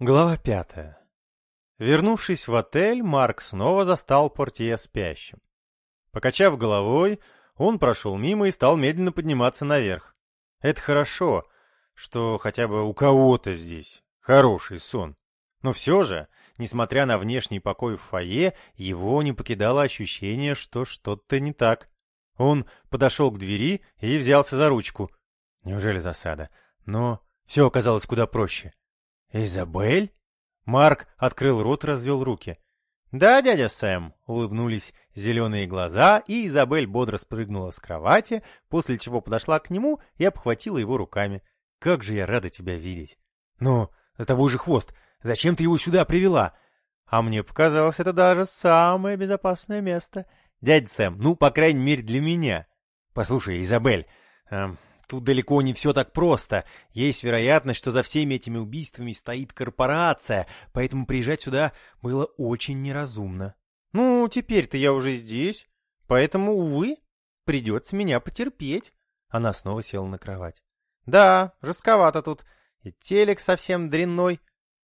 Глава пятая. Вернувшись в отель, Марк снова застал портье спящим. Покачав головой, он прошел мимо и стал медленно подниматься наверх. Это хорошо, что хотя бы у кого-то здесь хороший сон. Но все же, несмотря на внешний покой в фойе, его не покидало ощущение, что что-то не так. Он подошел к двери и взялся за ручку. Неужели засада? Но все оказалось куда проще. «Изабель?» Марк открыл рот, развел руки. «Да, дядя Сэм», — улыбнулись зеленые глаза, и Изабель бодро спрыгнула с кровати, после чего подошла к нему и обхватила его руками. «Как же я рада тебя видеть!» «Но за тобой же хвост! Зачем ты его сюда привела?» «А мне показалось, это даже самое безопасное место. Дядя Сэм, ну, по крайней мере, для меня». «Послушай, Изабель, эм, Тут далеко не все так просто. Есть вероятность, что за всеми этими убийствами стоит корпорация, поэтому приезжать сюда было очень неразумно. Ну, теперь-то я уже здесь, поэтому, увы, придется меня потерпеть. Она снова села на кровать. Да, жестковато тут. И телек совсем дрянной.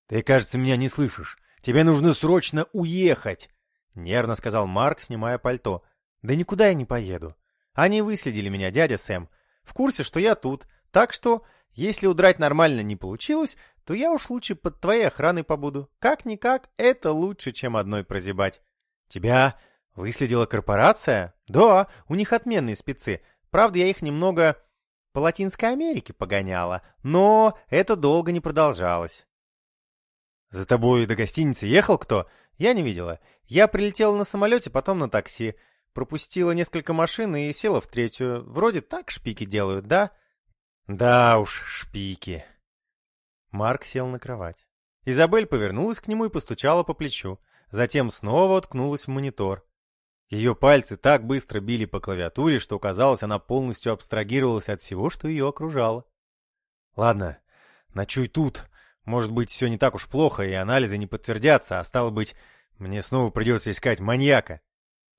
Ты, кажется, меня не слышишь. Тебе нужно срочно уехать. Нервно сказал Марк, снимая пальто. Да никуда я не поеду. Они выследили меня, дядя Сэм в курсе, что я тут, так что, если удрать нормально не получилось, то я уж лучше под твоей охраной побуду. Как-никак, это лучше, чем одной прозябать. Тебя выследила корпорация? Да, у них отменные спецы. Правда, я их немного по Латинской Америке погоняла, но это долго не продолжалось. За тобой до гостиницы ехал кто? Я не видела. Я прилетела на самолете, потом на такси. Пропустила несколько машин и села в третью. Вроде так шпики делают, да? Да уж, шпики. Марк сел на кровать. Изабель повернулась к нему и постучала по плечу. Затем снова уткнулась в монитор. Ее пальцы так быстро били по клавиатуре, что казалось, она полностью абстрагировалась от всего, что ее окружало. Ладно, ночуй тут. Может быть, все не так уж плохо, и анализы не подтвердятся, а стало быть, мне снова придется искать маньяка.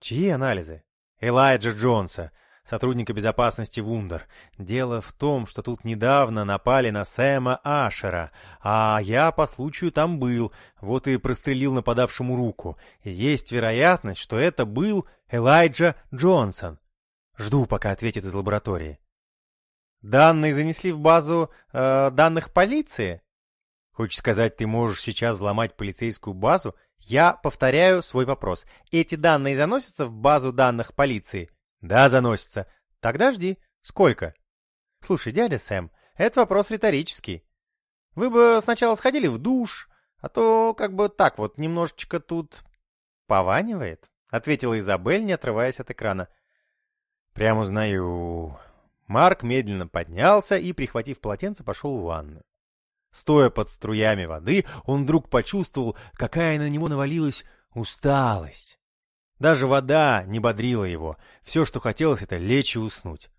Чьи анализы? Элайджа Джонса, сотрудника безопасности Вундер. Дело в том, что тут недавно напали на Сэма Ашера, а я по случаю там был, вот и прострелил нападавшему руку. Есть вероятность, что это был Элайджа Джонсон. Жду, пока ответит из лаборатории. Данные занесли в базу э, данных полиции? Хочешь сказать, ты можешь сейчас взломать полицейскую базу я повторяю свой вопрос. Эти данные заносятся в базу данных полиции? Да, заносятся. Тогда жди. Сколько? Слушай, дядя Сэм, это вопрос риторический. Вы бы сначала сходили в душ, а то как бы так вот немножечко тут пованивает, ответила Изабель, не отрываясь от экрана. Прямо узнаю. Марк медленно поднялся и, прихватив полотенце, пошел в ванную. Стоя под струями воды, он вдруг почувствовал, какая на него навалилась усталость. Даже вода не бодрила его, все, что хотелось, это лечь и уснуть.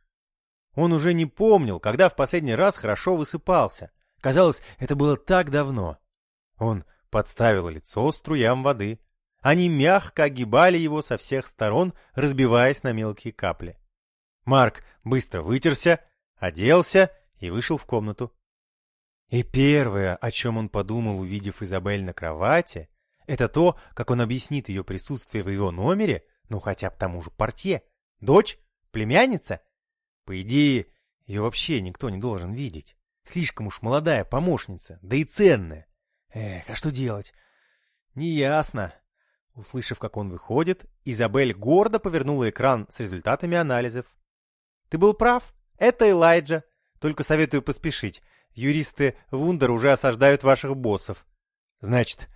Он уже не помнил, когда в последний раз хорошо высыпался. Казалось, это было так давно. Он подставил лицо струям воды. Они мягко огибали его со всех сторон, разбиваясь на мелкие капли. Марк быстро вытерся, оделся и вышел в комнату. И первое, о чем он подумал, увидев Изабель на кровати, это то, как он объяснит ее присутствие в его номере, ну хотя бы тому же портье. Дочь? Племянница? По идее, ее вообще никто не должен видеть. Слишком уж молодая помощница, да и ценная. Эх, а что делать? Неясно. Услышав, как он выходит, Изабель гордо повернула экран с результатами анализов. Ты был прав, это Элайджа. Только советую поспешить. Юристы Вундер уже осаждают ваших боссов. Значит,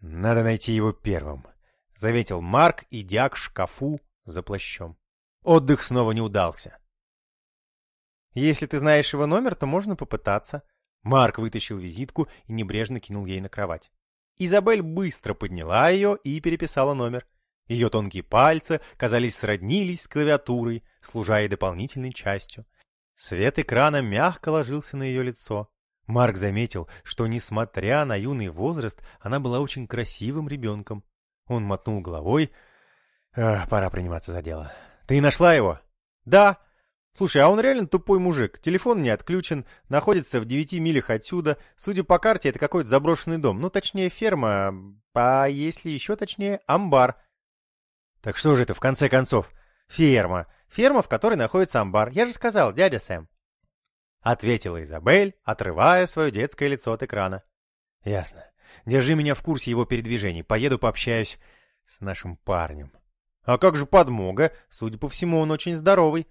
надо найти его первым, — заветил Марк, идя к шкафу за плащом. Отдых снова не удался. Если ты знаешь его номер, то можно попытаться. Марк вытащил визитку и небрежно кинул ей на кровать. Изабель быстро подняла ее и переписала номер. Ее тонкие пальцы, казались, сроднились с клавиатурой, служа ей дополнительной частью. Свет экрана мягко ложился на ее лицо. Марк заметил, что, несмотря на юный возраст, она была очень красивым ребенком. Он мотнул головой. «Пора приниматься за дело. Ты нашла его?» «Да. Слушай, а он реально тупой мужик. Телефон не отключен, находится в девяти милях отсюда. Судя по карте, это какой-то заброшенный дом. Ну, точнее, ферма, а если еще точнее, амбар. Так что же это, в конце концов? Ферма. Ферма, в которой находится амбар. Я же сказал, дядя Сэм. Ответила Изабель, отрывая свое детское лицо от экрана. Ясно. Держи меня в курсе его передвижений. Поеду пообщаюсь с нашим парнем. А как же подмога? Судя по всему, он очень здоровый.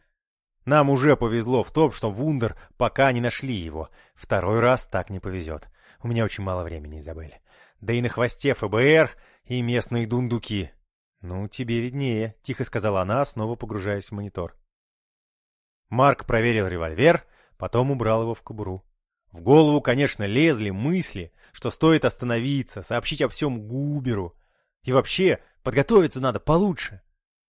Нам уже повезло в том, что Вундер пока не нашли его. Второй раз так не повезет. У меня очень мало времени, Изабель. Да и на хвосте ФБР и местные дундуки. Ну, тебе виднее, тихо сказала она, снова погружаясь в монитор. Марк проверил револьвер, потом убрал его в кобуру. В голову, конечно, лезли мысли, что стоит остановиться, сообщить о всем Губеру. И вообще, подготовиться надо получше.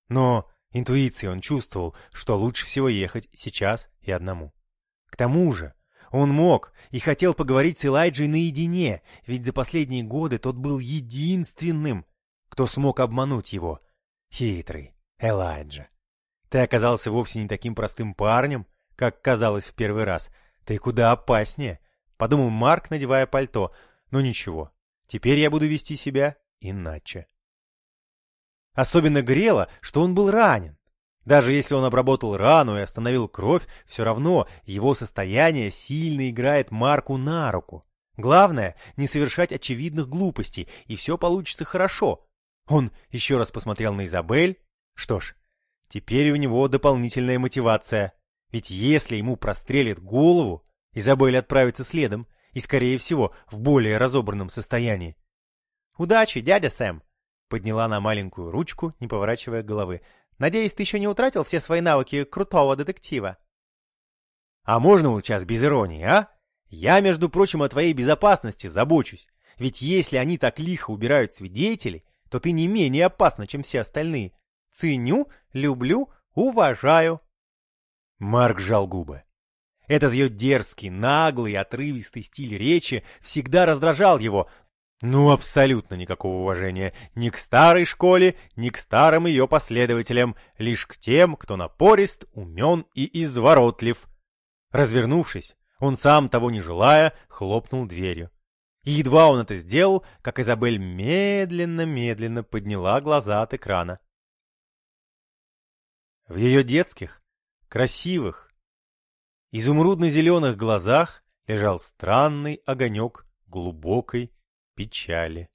Но интуицией он чувствовал, что лучше всего ехать сейчас и одному. К тому же, он мог и хотел поговорить с Элайджей наедине, ведь за последние годы тот был единственным, кто смог обмануть его. Хитрый Элайджа. Ты оказался вовсе не таким простым парнем, как казалось в первый раз. Ты куда опаснее, подумал Марк, надевая пальто. Но ничего, теперь я буду вести себя иначе. Особенно грело, что он был ранен. Даже если он обработал рану и остановил кровь, все равно его состояние сильно играет Марку на руку. Главное, не совершать очевидных глупостей, и все получится хорошо. Он еще раз посмотрел на Изабель. Что ж, теперь у него дополнительная мотивация. Ведь если ему прострелит голову, Изабель отправится следом, и, скорее всего, в более разобранном состоянии. «Удачи, дядя Сэм!» Подняла она маленькую ручку, не поворачивая головы. «Надеюсь, ты еще не утратил все свои навыки крутого детектива?» «А можно вот сейчас без иронии, а? Я, между прочим, о твоей безопасности забочусь. Ведь если они так лихо убирают свидетелей, то ты не менее опасна, чем все остальные. Ценю, люблю, уважаю». Марк сжал губы. Этот ее дерзкий, наглый, отрывистый стиль речи всегда раздражал его, ну, абсолютно никакого уважения ни к старой школе, ни к старым ее последователям, лишь к тем, кто напорист, умен и изворотлив. Развернувшись, он сам, того не желая, хлопнул дверью. И едва он это сделал, как Изабель медленно-медленно подняла глаза от экрана. В ее детских, красивых, изумрудно-зеленых глазах лежал странный огонек глубокой печали.